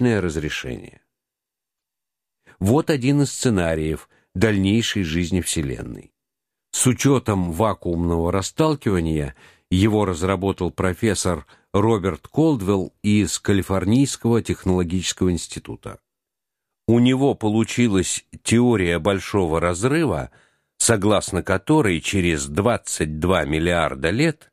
вечное разрешение. Вот один из сценариев дальнейшей жизни Вселенной. С учетом вакуумного расталкивания его разработал профессор Роберт Колдвелл из Калифорнийского технологического института. У него получилась теория большого разрыва, согласно которой через 22 миллиарда лет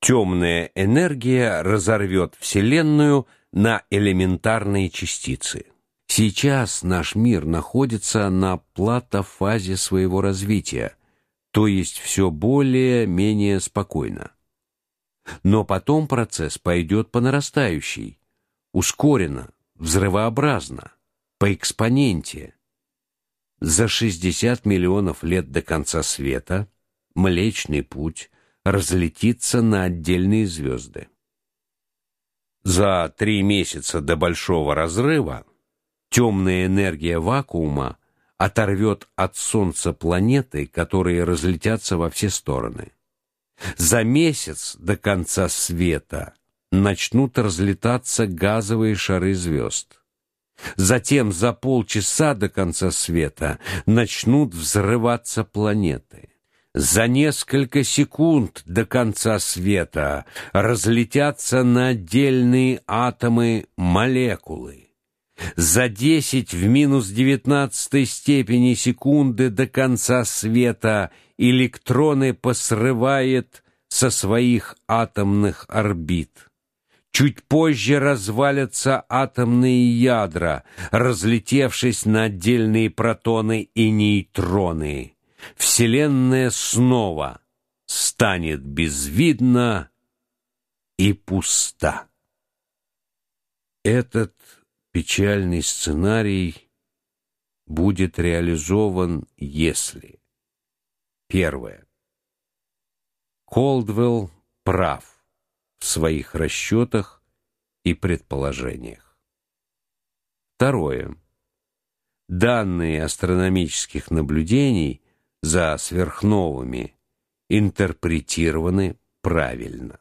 темная энергия разорвет Вселенную на элементарные частицы. Сейчас наш мир находится на платофазе своего развития, то есть все более-менее спокойно. Но потом процесс пойдет по нарастающей, ускоренно, взрывообразно, по экспоненте. За 60 миллионов лет до конца света Млечный путь разлетится на отдельные звезды. За три месяца до большого разрыва темная энергия вакуума оторвет от солнца планеты, которые разлетятся во все стороны. За месяц до конца света начнут разлетаться газовые шары звезд. Затем за полчаса до конца света начнут взрываться планеты. За несколько секунд до конца света разлетятся на отдельные атомы молекулы. За 10 в минус девятнадцатой степени секунды до конца света электроны посрывает со своих атомных орбит. Чуть позже развалятся атомные ядра, разлетевшись на отдельные протоны и нейтроны. Вселенная снова станет безвидна и пуста. Этот печальный сценарий будет реализован, если первое Колдвелл прав в своих расчетах и предположениях. Второе. Данные астрономических наблюдений за сверхновыми интерпретированы правильно.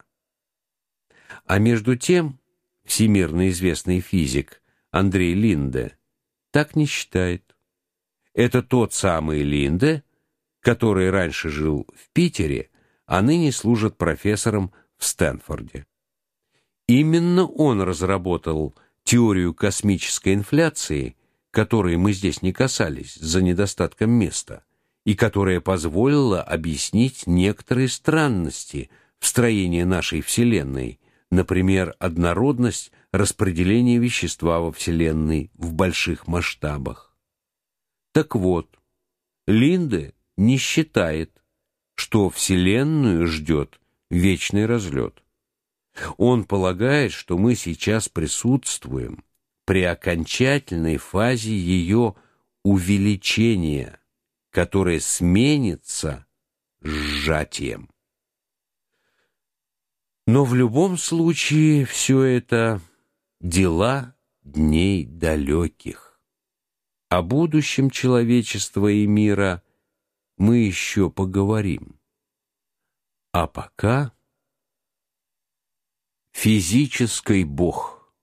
А между тем, всемирно известный физик Андрей Линде так не считает. Это тот самый Линде, который раньше жил в Питере, а ныне служит профессором в Стэнфорде. Именно он разработал теорию космической инфляции, которой мы здесь не касались за недостатком места, и которая позволила объяснить некоторые странности в строении нашей Вселенной, например, однородность распределения вещества во Вселенной в больших масштабах. Так вот, Линде не считает, что Вселенную ждет вечный разлет. Он полагает, что мы сейчас присутствуем при окончательной фазе ее увеличения, которое сменится сжатием. Но в любом случае все это дела дней далеких. О будущем человечества и мира мы еще поговорим. А пока физический бог.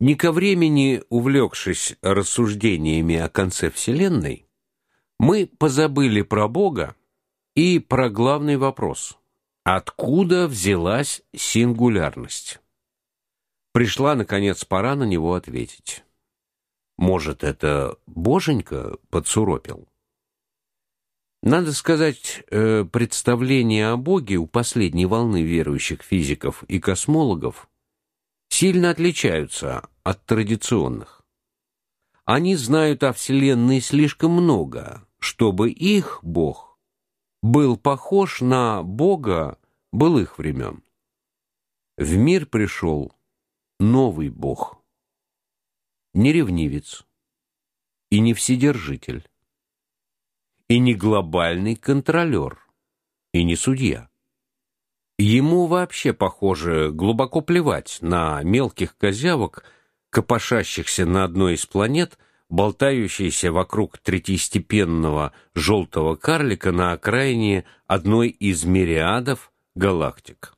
Не ко времени увлекшись рассуждениями о конце вселенной, мы позабыли про Бога и про главный вопрос: откуда взялась сингулярность? Пришла наконец пора на него ответить. Может, это боженька подсуропил? Надо сказать, э, представления о Боге у последней волны верующих физиков и космологов сильно отличаются от традиционных. Они знают о Вселенной слишком много, чтобы их Бог был похож на Бога былых времен. В мир пришел новый Бог, не ревнивец и не вседержитель и не глобальный контролер, и не судья. Ему вообще, похоже, глубоко плевать на мелких козявок, копошащихся на одной из планет, болтающейся вокруг третьестепенного желтого карлика на окраине одной из мириадов галактик.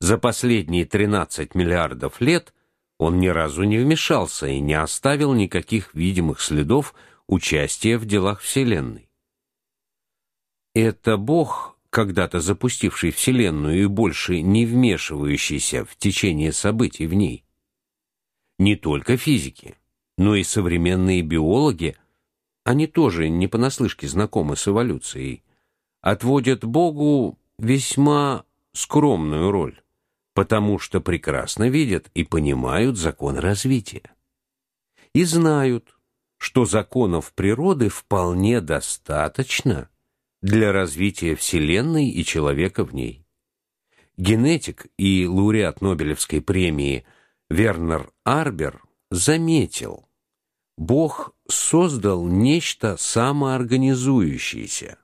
За последние 13 миллиардов лет Он ни разу не вмешался и не оставил никаких видимых следов участия в делах Вселенной. Это Бог, когда-то запустивший Вселенную и больше не вмешивающийся в течение событий в ней. Не только физики, но и современные биологи, они тоже не понаслышке знакомы с эволюцией, отводят Богу весьма скромную роль потому что прекрасно видят и понимают закон развития. И знают, что законов природы вполне достаточно для развития Вселенной и человека в ней. Генетик и лауреат Нобелевской премии Вернер Арбер заметил, Бог создал нечто самоорганизующееся.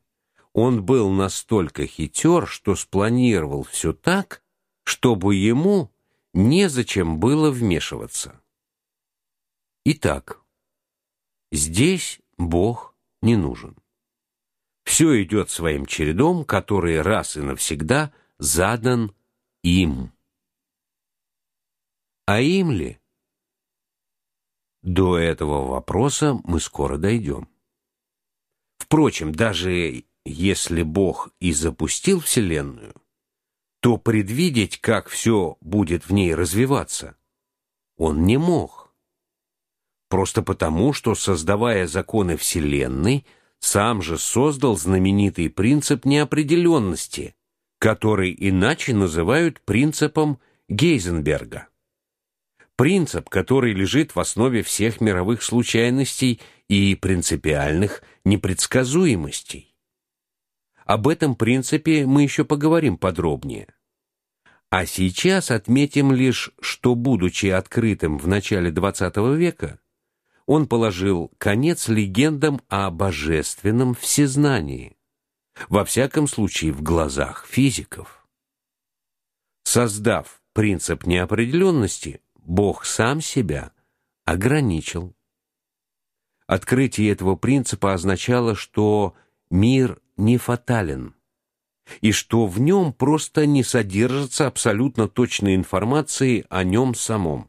Он был настолько хитер, что спланировал все так, чтобы ему незачем было вмешиваться. Итак, здесь Бог не нужен. Все идет своим чередом, который раз и навсегда задан им. А им ли? До этого вопроса мы скоро дойдем. Впрочем, даже если Бог и запустил Вселенную, то предвидеть, как все будет в ней развиваться, он не мог. Просто потому, что, создавая законы Вселенной, сам же создал знаменитый принцип неопределенности, который иначе называют принципом Гейзенберга. Принцип, который лежит в основе всех мировых случайностей и принципиальных непредсказуемостей. Об этом принципе мы еще поговорим подробнее. А сейчас отметим лишь, что будучи открытым в начале XX века, он положил конец легендам о божественном всезнании, во всяком случае в глазах физиков. Создав принцип неопределенности, Бог сам себя ограничил. Открытие этого принципа означало, что мир не фатален, и что в нем просто не содержится абсолютно точной информации о нем самом.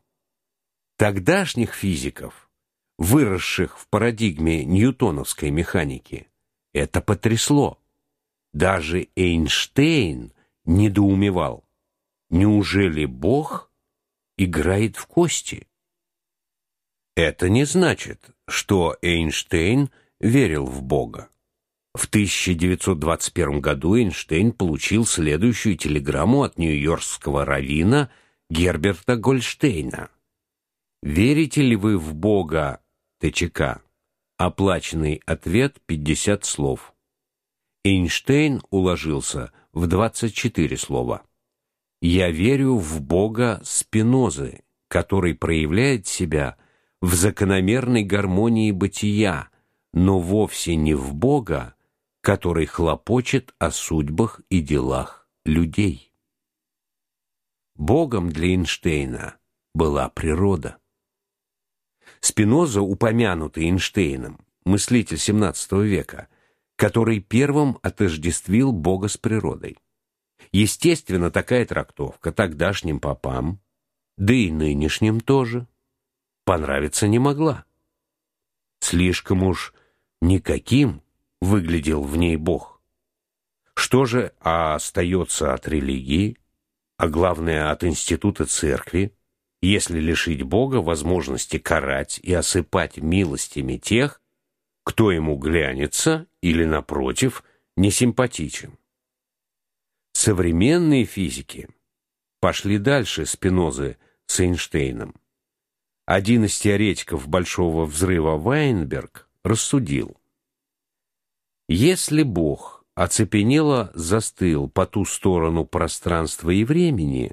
Тогдашних физиков, выросших в парадигме ньютоновской механики, это потрясло. Даже Эйнштейн недоумевал. Неужели Бог играет в кости? Это не значит, что Эйнштейн верил в Бога. В 1921 году Эйнштейн получил следующую телеграмму от нью-йоркского раввина Герберта Гольштейна. Верите ли вы в Бога ТЧК? Оплаченный ответ 50 слов. Эйнштейн уложился в 24 слова. Я верю в Бога Спинозы, который проявляет себя в закономерной гармонии бытия, но вовсе не в Бога, который хлопочет о судьбах и делах людей. Богом для Эйнштейна была природа. Спиноза, упомянутый Эйнштейном, мыслитель XVII века, который первым отождествил Бога с природой. Естественно, такая трактовка тогдашним попам, да и нынешним тоже, понравиться не могла. Слишком уж никаким выглядел в ней Бог. Что же остается от религии, а главное от института церкви, если лишить Бога возможности карать и осыпать милостями тех, кто ему глянется или напротив не симпатичен? Современные физики пошли дальше Спинозы с Эйнштейном. Один из теоретиков большого взрыва Вайнберг рассудил: если Бог оцепенело застыл по ту сторону пространства и времени,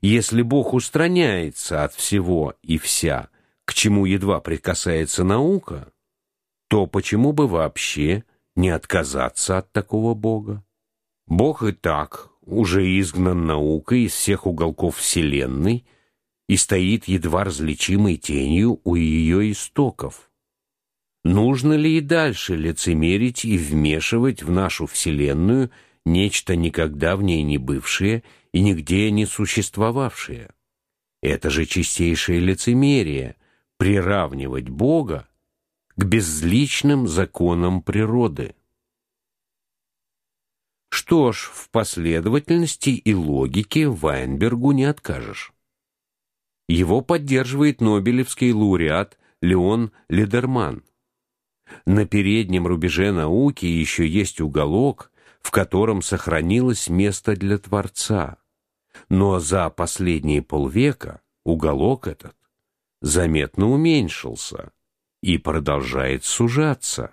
если Бог устраняется от всего и вся, к чему едва прикасается наука, то почему бы вообще не отказаться от такого Бога? Бог и так уже изгнан наукой из всех уголков вселенной и стоит едва различимой тенью у ее истоков. Нужно ли и дальше лицемерить и вмешивать в нашу вселенную нечто никогда в ней не бывшее и нигде не существовавшее? Это же чистейшее лицемерие — приравнивать Бога к безличным законам природы. Что ж, в последовательности и логике Вайнбергу не откажешь. Его поддерживает Нобелевский лауреат Леон Лидерман. На переднем рубеже науки еще есть уголок, в котором сохранилось место для Творца. Но за последние полвека уголок этот заметно уменьшился и продолжает сужаться.